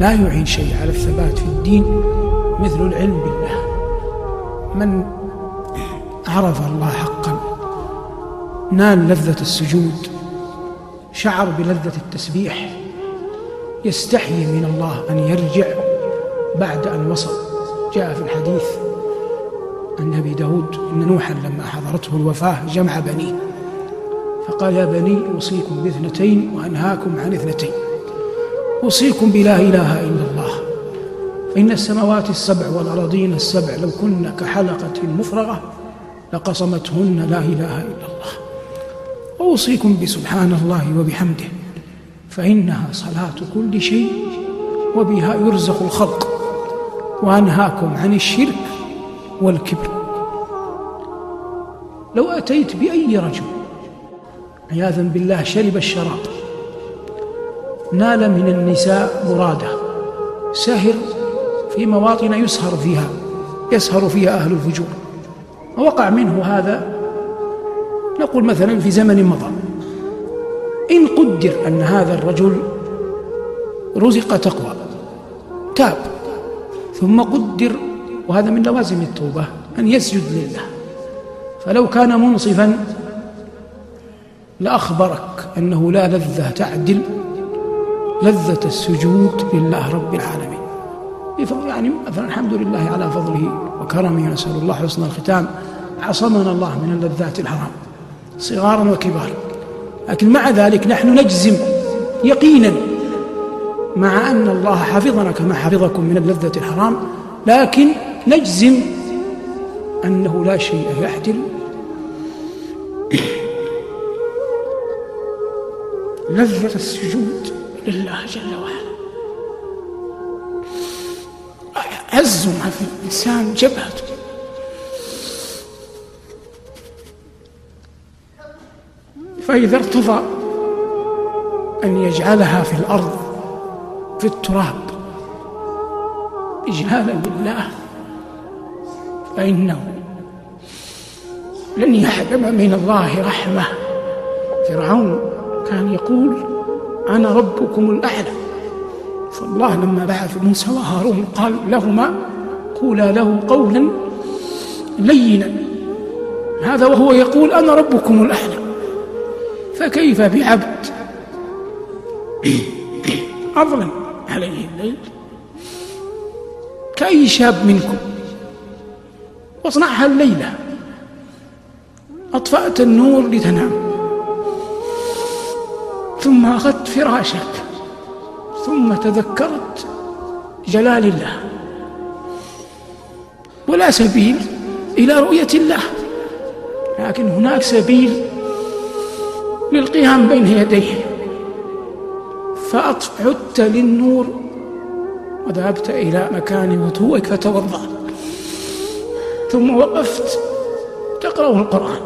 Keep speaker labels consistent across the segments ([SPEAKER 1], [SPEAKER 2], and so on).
[SPEAKER 1] لا يعين شيء على الثبات في الدين مثل العلم بالله. من عرف الله حقا نال لذة السجود شعر بلذة التسبيح يستحي من الله أن يرجع بعد أن وصل. جاء في الحديث عن أبي داود إن نوحا لما حضرته الوفاة جمع بنيه فقال يا بني أوصيكم باثنتين وأنهاكم عن اثنتين. أوصيكم بلا إله إلا الله. فإن السماوات السبع والأراضين السبع لو كن كحلقة مفرغة لقصمتهن لا إله إلا الله. أوصيكم بسبحان الله وبحمده فإنها صلاة كل شيء وبها يرزق الخلق وأنهاكم عن الشرك والكبر. لو أتيت بأي رجل عياذا بالله شرب الشراب نال من النساء مراده. سهر في مواطن يسهر فيها يسهر فيها أهل الفجور. ووقع منه هذا نقول مثلا في زمن مضى. إن قدر أن هذا الرجل رزق تقوى تاب ثم قدر وهذا من لوازم التوبة أن يسجد لله. فلو كان منصفا لأخبرك أنه لا لذة تعدل لذة السجود لله رب العالمين. يعني مثلا الحمد لله على فضله وكرمه. نسأل الله حسن الختام. عصمنا الله من اللذات الحرام صغارا وكبارا. لكن مع ذلك نحن نجزم يقينا مع أن الله حفظنا كما حفظكم من اللذة الحرام. لكن نجزم أنه لا شيء يعدل لذة السجود لله جل وعلا. عز ما في الإنسان جبهته. فإذا ارتضى أن يجعلها في الأرض في التراب إجلالا لله فإنه لن يحرم من الله رحمة. فرعون كان يقول أنا ربكم الأعلى. فالله لما بعث موسى وهارون قال لهما قولا له قولا لينا. هذا وهو يقول أنا ربكم الأعلى. فكيف بعبد أظلم عليه الليل؟ كأي شاب منكم؟ واصنعها الليلة. أطفأت النور لتنام. ثم أخذت فراشك ثم تذكرت جلال الله. ولا سبيل إلى رؤية الله. لكن هناك سبيل للقيام بين يديه. فعدت للنور وذهبت إلى مكان وضوءك فتوضأ. ثم وقفت تقرأ القرآن.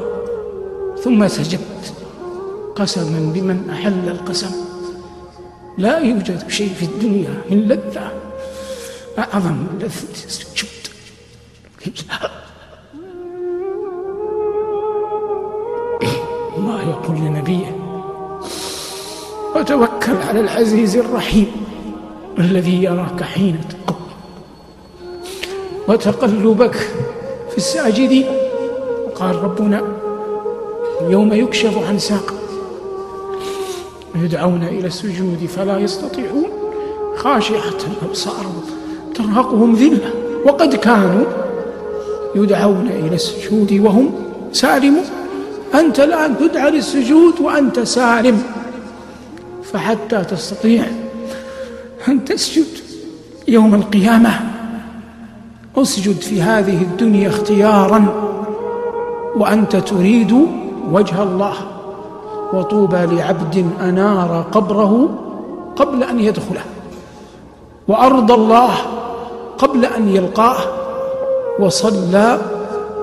[SPEAKER 1] ثم سجدت. قسما بمن أحل القسم. لا يوجد شيء في الدنيا من لذة. أعظم من لذة. السجود الله يقول لنبيه. وتوكل على العزيز الرحيم الذي يراك حين تقوم. وتقلبك في الساجدين. قال ربنا يوم يكشف عن ساق يدعون إلى السجود فلا يستطيعون خاشعة أبصارهم ترهقهم ذلة. وقد كانوا يدعون إلى السجود وهم سالمون. أنت الآن تدعى للسجود وأنت سالم فحتى تستطيع أن تسجد يوم القيامة. أسجد في هذه الدنيا اختيارا وأنت تريد وجه الله. وطوبى لعبد أنار قبره قبل أن يدخله. وأرضى الله قبل أن يلقاه وصلى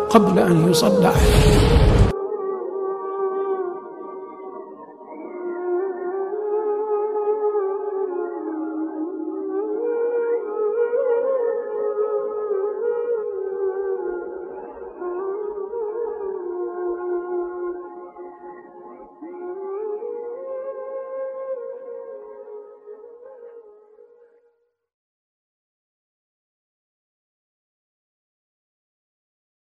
[SPEAKER 1] قبل أن يصلى. عليه